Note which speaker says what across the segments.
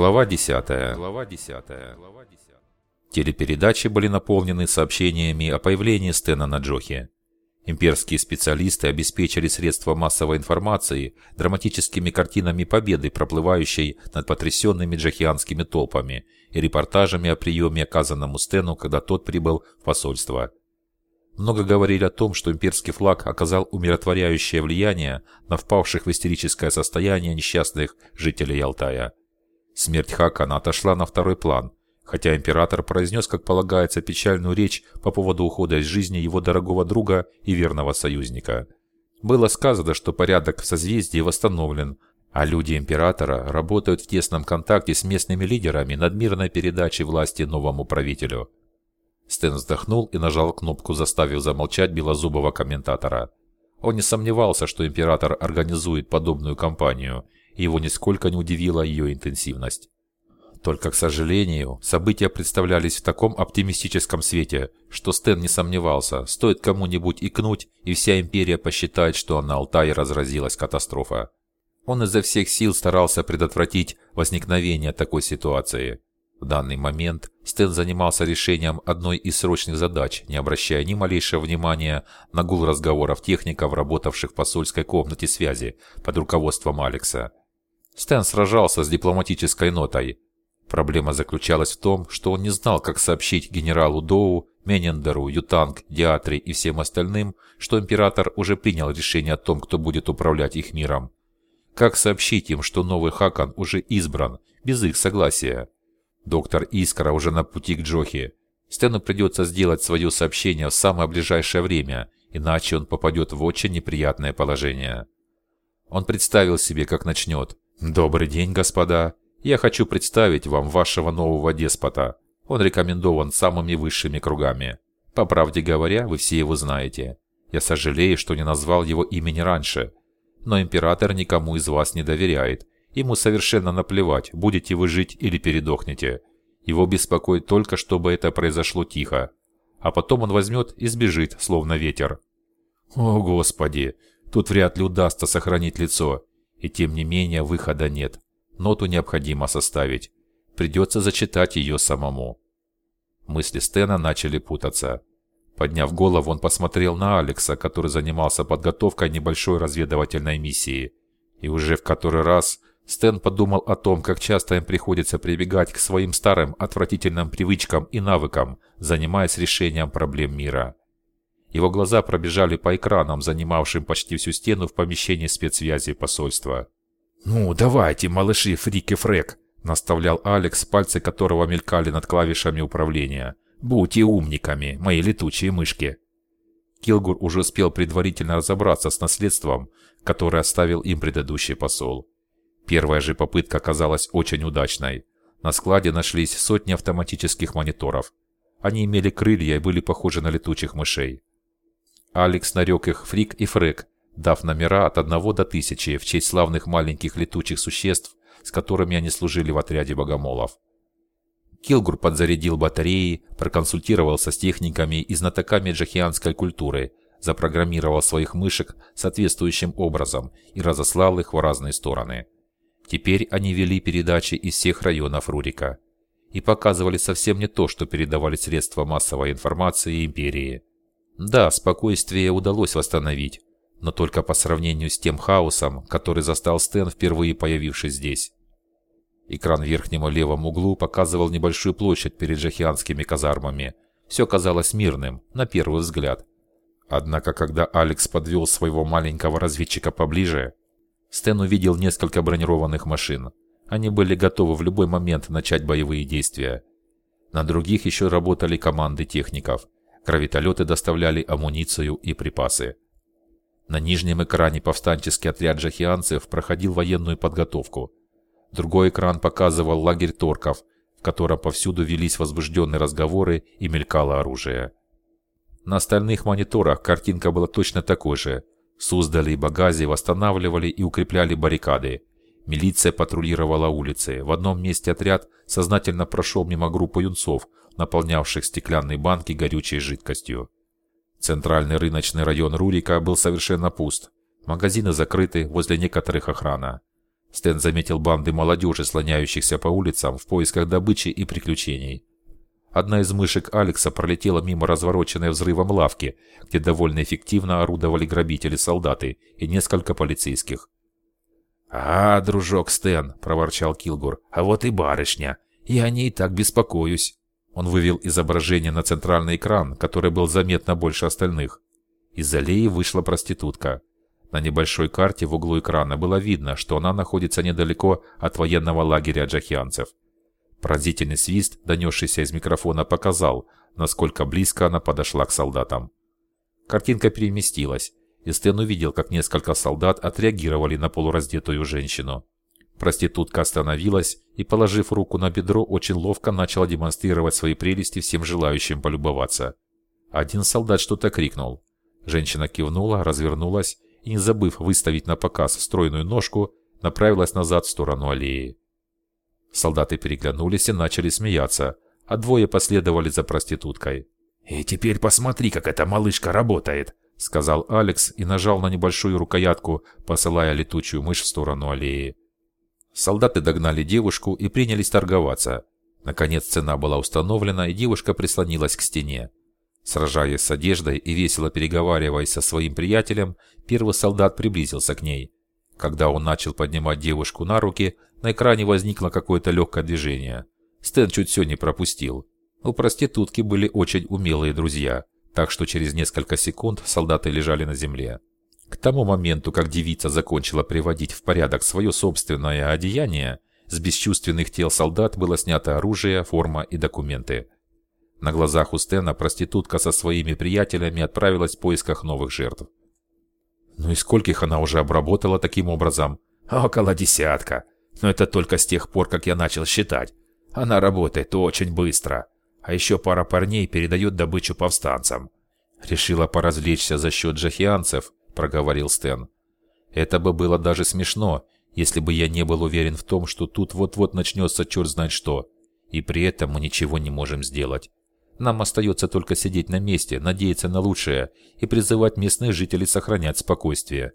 Speaker 1: Глава 10. Глава 10. Телепередачи были наполнены сообщениями о появлении Стена на Джохе. Имперские специалисты обеспечили средства массовой информации драматическими картинами победы, проплывающей над потрясенными джахианскими толпами, и репортажами о приеме, оказанному Стену, когда тот прибыл в посольство. Много говорили о том, что имперский флаг оказал умиротворяющее влияние на впавших в истерическое состояние несчастных жителей Алтая. Смерть Хакана отошла на второй план, хотя император произнес, как полагается, печальную речь по поводу ухода из жизни его дорогого друга и верного союзника. Было сказано, что порядок в созвездии восстановлен, а люди императора работают в тесном контакте с местными лидерами над мирной передачей власти новому правителю. Стэн вздохнул и нажал кнопку, заставив замолчать белозубого комментатора. Он не сомневался, что император организует подобную кампанию, его нисколько не удивила ее интенсивность. Только, к сожалению, события представлялись в таком оптимистическом свете, что Стэн не сомневался, стоит кому-нибудь икнуть, и вся империя посчитает, что на Алтае разразилась катастрофа. Он изо всех сил старался предотвратить возникновение такой ситуации. В данный момент Стэн занимался решением одной из срочных задач, не обращая ни малейшего внимания на гул разговоров техников, работавших в посольской комнате связи под руководством Алекса. Стэн сражался с дипломатической нотой, Проблема заключалась в том, что он не знал, как сообщить генералу Доу, Менендеру, Ютанг, Диатре и всем остальным, что император уже принял решение о том, кто будет управлять их миром. Как сообщить им, что новый Хакан уже избран, без их согласия? Доктор Искра уже на пути к Джохе. Стэну придется сделать свое сообщение в самое ближайшее время, иначе он попадет в очень неприятное положение. Он представил себе, как начнет. «Добрый день, господа. Я хочу представить вам вашего нового деспота. Он рекомендован самыми высшими кругами. По правде говоря, вы все его знаете. Я сожалею, что не назвал его имени раньше. Но император никому из вас не доверяет. Ему совершенно наплевать, будете вы жить или передохнете. Его беспокоит только, чтобы это произошло тихо. А потом он возьмет и сбежит, словно ветер. О, Господи! Тут вряд ли удастся сохранить лицо. И тем не менее выхода нет. Ноту необходимо составить. Придется зачитать ее самому. Мысли Стена начали путаться. Подняв голову, он посмотрел на Алекса, который занимался подготовкой небольшой разведывательной миссии. И уже в который раз Стэн подумал о том, как часто им приходится прибегать к своим старым отвратительным привычкам и навыкам, занимаясь решением проблем мира. Его глаза пробежали по экранам, занимавшим почти всю стену в помещении спецсвязи посольства. «Ну, давайте, малыши Фрик и Фрек», – наставлял Алекс, пальцы которого мелькали над клавишами управления. «Будьте умниками, мои летучие мышки». Килгур уже успел предварительно разобраться с наследством, которое оставил им предыдущий посол. Первая же попытка оказалась очень удачной. На складе нашлись сотни автоматических мониторов. Они имели крылья и были похожи на летучих мышей. Алекс нарек их Фрик и Фрек, дав номера от 1 до 1000 в честь славных маленьких летучих существ, с которыми они служили в отряде богомолов. Килгур подзарядил батареи, проконсультировался с техниками и знатоками джахианской культуры, запрограммировал своих мышек соответствующим образом и разослал их в разные стороны. Теперь они вели передачи из всех районов Рурика и показывали совсем не то, что передавали средства массовой информации империи. Да, спокойствие удалось восстановить, но только по сравнению с тем хаосом, который застал Стэн, впервые появившись здесь. Экран в верхнем левом углу показывал небольшую площадь перед джахианскими казармами. Все казалось мирным, на первый взгляд. Однако, когда Алекс подвел своего маленького разведчика поближе, Стэн увидел несколько бронированных машин. Они были готовы в любой момент начать боевые действия. На других еще работали команды техников. Гравитолеты доставляли амуницию и припасы. На нижнем экране повстанческий отряд джахианцев проходил военную подготовку. Другой экран показывал лагерь торков, в котором повсюду велись возбужденные разговоры и мелькало оружие. На остальных мониторах картинка была точно такой же. Суздали и Багази восстанавливали и укрепляли баррикады. Милиция патрулировала улицы. В одном месте отряд сознательно прошел мимо группы юнцов, наполнявших стеклянные банки горючей жидкостью. Центральный рыночный район Рурика был совершенно пуст. Магазины закрыты, возле некоторых охрана. Стэн заметил банды молодежи, слоняющихся по улицам в поисках добычи и приключений. Одна из мышек Алекса пролетела мимо развороченной взрывом лавки, где довольно эффективно орудовали грабители-солдаты и несколько полицейских. «А, дружок Стэн», — проворчал Килгур, — «а вот и барышня. Я о ней так беспокоюсь». Он вывел изображение на центральный экран, который был заметно больше остальных. Из аллеи вышла проститутка. На небольшой карте в углу экрана было видно, что она находится недалеко от военного лагеря джахианцев. Пронзительный свист, донесшийся из микрофона, показал, насколько близко она подошла к солдатам. Картинка переместилась, и Стэн увидел, как несколько солдат отреагировали на полураздетую женщину. Проститутка остановилась и, положив руку на бедро, очень ловко начала демонстрировать свои прелести всем желающим полюбоваться. Один солдат что-то крикнул. Женщина кивнула, развернулась и, не забыв выставить на показ стройную ножку, направилась назад в сторону аллеи. Солдаты переглянулись и начали смеяться, а двое последовали за проституткой.
Speaker 2: «И теперь посмотри, как эта малышка работает», —
Speaker 1: сказал Алекс и нажал на небольшую рукоятку, посылая летучую мышь в сторону аллеи. Солдаты догнали девушку и принялись торговаться. Наконец цена была установлена, и девушка прислонилась к стене. Сражаясь с одеждой и весело переговариваясь со своим приятелем, первый солдат приблизился к ней. Когда он начал поднимать девушку на руки, на экране возникло какое-то легкое движение. Стэн чуть все не пропустил. У проститутки были очень умелые друзья, так что через несколько секунд солдаты лежали на земле. К тому моменту, как девица закончила приводить в порядок свое собственное одеяние, с бесчувственных тел солдат было снято оружие, форма и документы. На глазах у Стэна проститутка со своими приятелями отправилась в поисках новых жертв. Ну и скольких она уже обработала таким образом?
Speaker 2: Около десятка. Но это только с тех пор, как я начал считать. Она работает очень быстро. А еще пара парней передает добычу повстанцам.
Speaker 1: Решила поразвлечься за счет джахианцев, проговорил Стэн. Это бы было даже смешно, если бы я не был уверен в том, что тут вот-вот начнется черт знает что. И при этом мы ничего не можем сделать. Нам остается только сидеть на месте, надеяться на лучшее и призывать местных жителей сохранять спокойствие.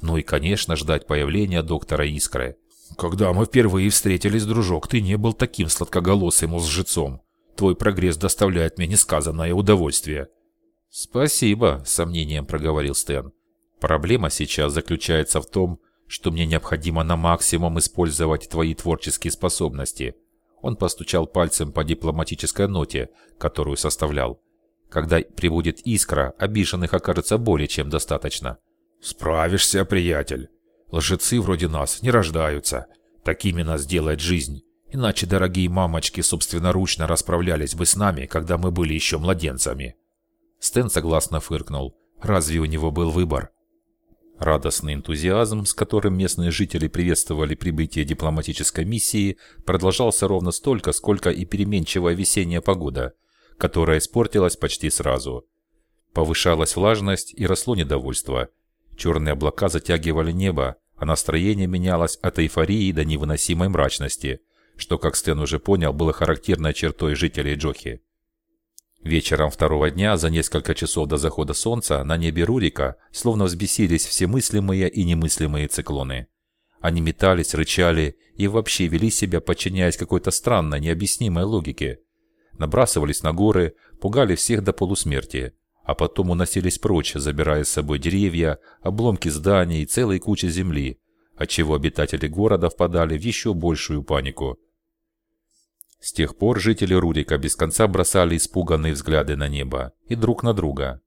Speaker 1: Ну и, конечно, ждать появления доктора Искры.
Speaker 2: «Когда мы впервые встретились, дружок, ты не был таким сладкоголосым лжецом. Твой прогресс доставляет мне несказанное удовольствие».
Speaker 1: «Спасибо», — с сомнением проговорил Стэн. «Проблема сейчас заключается в том, что мне необходимо на максимум использовать твои творческие способности. Он постучал пальцем по дипломатической ноте, которую составлял. Когда прибудет искра, обиженных окажется более чем достаточно.
Speaker 2: «Справишься, приятель. Лжецы вроде нас не рождаются. Такими нас делает жизнь. Иначе дорогие мамочки собственноручно расправлялись бы с нами, когда мы были еще младенцами».
Speaker 1: Стэн согласно фыркнул. Разве у него был выбор? Радостный энтузиазм, с которым местные жители приветствовали прибытие дипломатической миссии, продолжался ровно столько, сколько и переменчивая весенняя погода, которая испортилась почти сразу. Повышалась влажность и росло недовольство. Черные облака затягивали небо, а настроение менялось от эйфории до невыносимой мрачности, что, как Стэн уже понял, было характерной чертой жителей Джохи. Вечером второго дня, за несколько часов до захода солнца, на небе Рурика словно взбесились все мыслимые и немыслимые циклоны. Они метались, рычали и вообще вели себя, подчиняясь какой-то странной, необъяснимой логике. Набрасывались на горы, пугали всех до полусмерти, а потом уносились прочь, забирая с собой деревья, обломки зданий и целые кучи земли, отчего обитатели города впадали в еще большую панику. С тех пор жители Рурика без конца бросали испуганные взгляды на небо и друг на друга.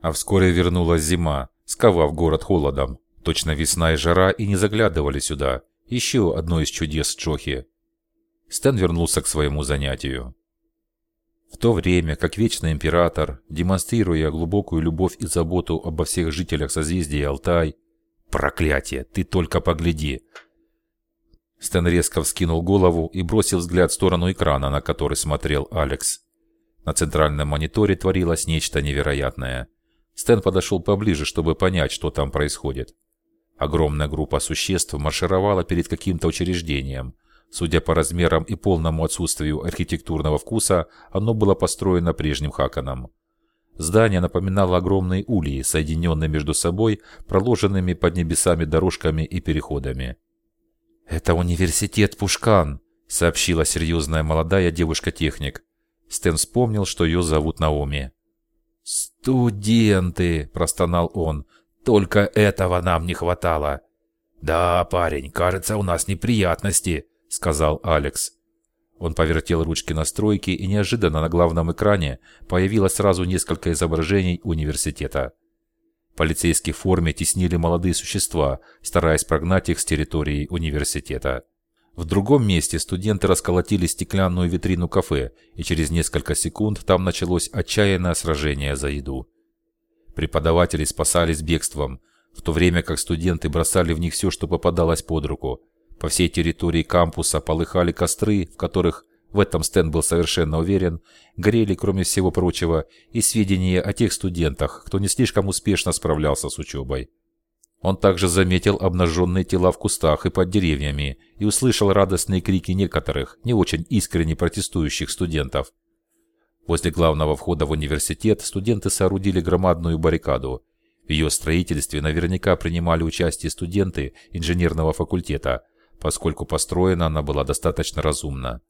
Speaker 1: А вскоре вернулась зима, сковав город холодом. Точно весна и жара и не заглядывали сюда. Еще одно из чудес Джохи. Стэн вернулся к своему занятию. В то время, как Вечный Император, демонстрируя глубокую любовь и заботу обо всех жителях созвездия Алтай, «Проклятие! Ты только погляди! Стэн резко вскинул голову и бросил взгляд в сторону экрана, на который смотрел Алекс. На центральном мониторе творилось нечто невероятное. Стэн подошел поближе, чтобы понять, что там происходит. Огромная группа существ маршировала перед каким-то учреждением. Судя по размерам и полному отсутствию архитектурного вкуса, оно было построено прежним Хаканом. Здание напоминало огромные ульи, соединенные между собой проложенными под небесами дорожками и переходами. «Это университет Пушкан», — сообщила серьезная молодая девушка-техник. Стэн вспомнил, что ее зовут Наоми. «Студенты!» – простонал он. «Только этого нам не хватало!» «Да, парень, кажется, у нас неприятности», – сказал Алекс. Он повертел ручки настройки, и неожиданно на главном экране появилось сразу несколько изображений университета. В форме теснили молодые существа, стараясь прогнать их с территории университета. В другом месте студенты расколотили стеклянную витрину кафе, и через несколько секунд там началось отчаянное сражение за еду. Преподаватели спасались бегством, в то время как студенты бросали в них все, что попадалось под руку. По всей территории кампуса полыхали костры, в которых, в этом Стэн был совершенно уверен, горели, кроме всего прочего, и сведения о тех студентах, кто не слишком успешно справлялся с учебой. Он также заметил обнаженные тела в кустах и под деревьями и услышал радостные крики некоторых, не очень искренне протестующих студентов. Возле главного входа в университет студенты соорудили громадную баррикаду. В ее строительстве наверняка принимали участие студенты инженерного факультета, поскольку построена она была достаточно разумно.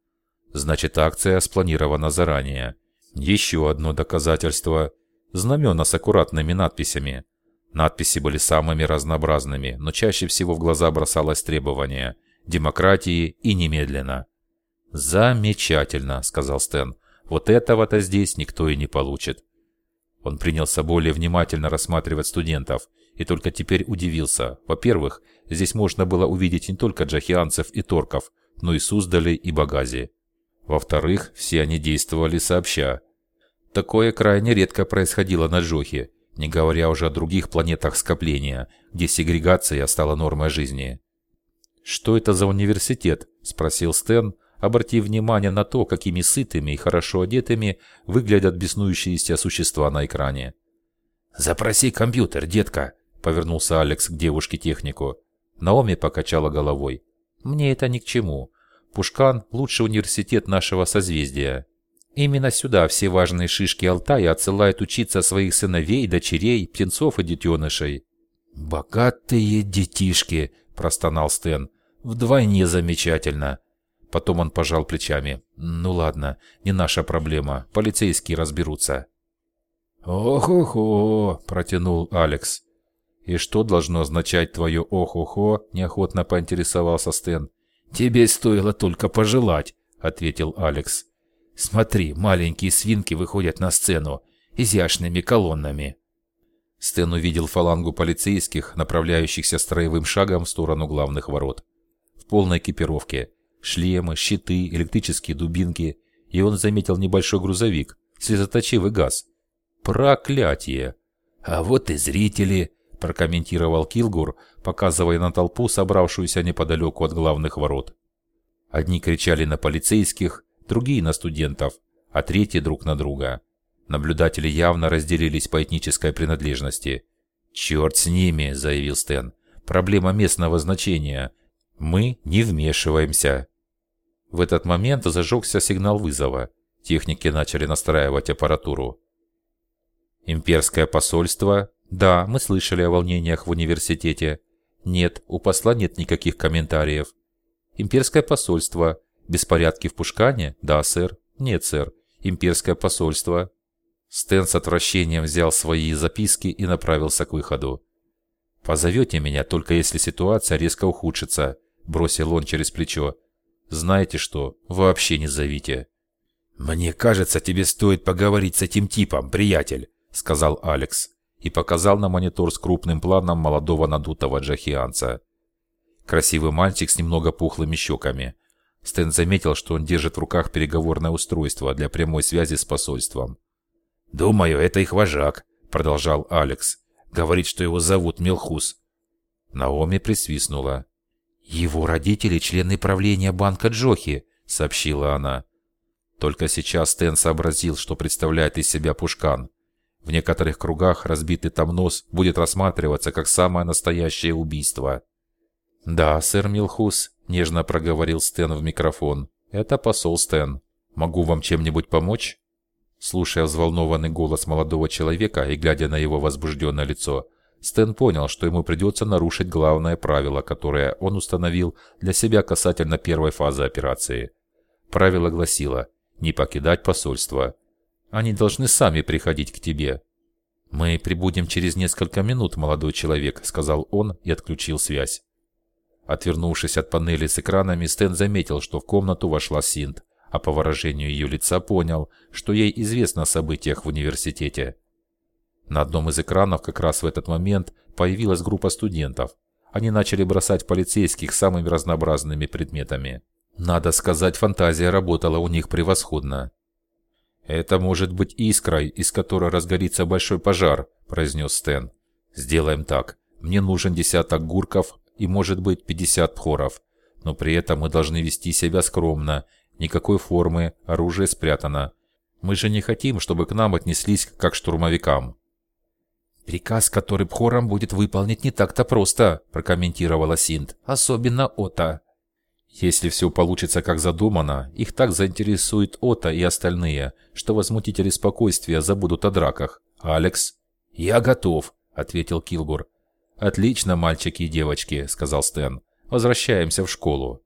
Speaker 1: Значит, акция спланирована заранее. Еще одно доказательство – знамена с аккуратными надписями – Надписи были самыми разнообразными, но чаще всего в глаза бросалось требование демократии и немедленно. «Замечательно», — сказал Стэн. «Вот этого-то здесь никто и не получит». Он принялся более внимательно рассматривать студентов и только теперь удивился. Во-первых, здесь можно было увидеть не только джахианцев и торков, но и Суздали и Багази. Во-вторых, все они действовали сообща. Такое крайне редко происходило на Джохе, не говоря уже о других планетах скопления, где сегрегация стала нормой жизни. «Что это за университет?» – спросил Стэн, обратив внимание на то, какими сытыми и хорошо одетыми выглядят беснующиеся существа на экране. «Запроси компьютер, детка!» – повернулся Алекс к девушке-технику. Наоми покачала головой. «Мне это ни к чему. Пушкан – лучший университет нашего созвездия. Именно сюда все важные шишки Алтая отсылают учиться своих сыновей, дочерей, птенцов и детенышей. «Богатые детишки!» – простонал Стэн. «Вдвойне замечательно!» Потом он пожал плечами. «Ну ладно, не наша проблема. Полицейские разберутся». «Ох-охо!» – протянул Алекс. «И что должно означать твое «ох-охо»?» – неохотно поинтересовался Стэн. «Тебе стоило только пожелать», – ответил Алекс. Смотри, маленькие свинки выходят на сцену, изящными колоннами. Стэн увидел фалангу полицейских, направляющихся строевым шагом в сторону главных ворот. В полной экипировке. Шлемы, щиты, электрические дубинки. И он заметил небольшой грузовик, слезоточивый газ. Проклятие! А вот и зрители, прокомментировал Килгур, показывая на толпу, собравшуюся неподалеку от главных ворот. Одни кричали на полицейских, другие на студентов, а третьи друг на друга. Наблюдатели явно разделились по этнической принадлежности. «Черт с ними», — заявил Стэн. «Проблема местного значения. Мы не вмешиваемся». В этот момент зажегся сигнал вызова. Техники начали настраивать аппаратуру. «Имперское посольство?» «Да, мы слышали о волнениях в университете». «Нет, у посла нет никаких комментариев». «Имперское посольство. Беспорядки в Пушкане? Да, сэр. Нет, сэр. Имперское посольство. Стэн с отвращением взял свои записки и направился к выходу. «Позовете меня, только если ситуация резко ухудшится», – бросил он через плечо. «Знаете что, вообще не зовите». «Мне кажется, тебе стоит поговорить с этим типом, приятель», – сказал Алекс и показал на монитор с крупным планом молодого надутого джахианца. Красивый мальчик с немного пухлыми щеками, Стэн заметил, что он держит в руках переговорное устройство для прямой связи с посольством. «Думаю, это их вожак», — продолжал Алекс. «Говорит, что его зовут Мелхус». Наоми присвистнула. «Его родители — члены правления банка Джохи», — сообщила она. Только сейчас Стэн сообразил, что представляет из себя Пушкан. В некоторых кругах разбитый там нос будет рассматриваться как самое настоящее убийство. «Да, сэр Милхус», — нежно проговорил Стэн в микрофон. «Это посол Стэн. Могу вам чем-нибудь помочь?» Слушая взволнованный голос молодого человека и глядя на его возбужденное лицо, Стэн понял, что ему придется нарушить главное правило, которое он установил для себя касательно первой фазы операции. Правило гласило «не покидать посольство». Они должны сами приходить к тебе. «Мы прибудем через несколько минут, молодой человек», — сказал он и отключил связь. Отвернувшись от панели с экранами, Стэн заметил, что в комнату вошла Синт, а по выражению ее лица понял, что ей известно о событиях в университете. На одном из экранов как раз в этот момент появилась группа студентов. Они начали бросать полицейских самыми разнообразными предметами. Надо сказать, фантазия работала у них превосходно. «Это может быть искрой, из которой разгорится большой пожар», – произнес Стэн. «Сделаем так. Мне нужен десяток гурков и, может быть, 50 пхоров. Но при этом мы должны вести себя скромно. Никакой формы, оружие спрятано. Мы же не хотим, чтобы к нам отнеслись как штурмовикам.
Speaker 2: «Приказ, который Пхором будет выполнить не так-то просто», – прокомментировала Синт. «Особенно Ота».
Speaker 1: Если все получится как задумано, их так заинтересует Ота и остальные, что возмутители спокойствия забудут о драках. «Алекс?»
Speaker 2: «Я готов», –
Speaker 1: ответил Килгур. «Отлично, мальчики и девочки», – сказал Стэн. «Возвращаемся в школу».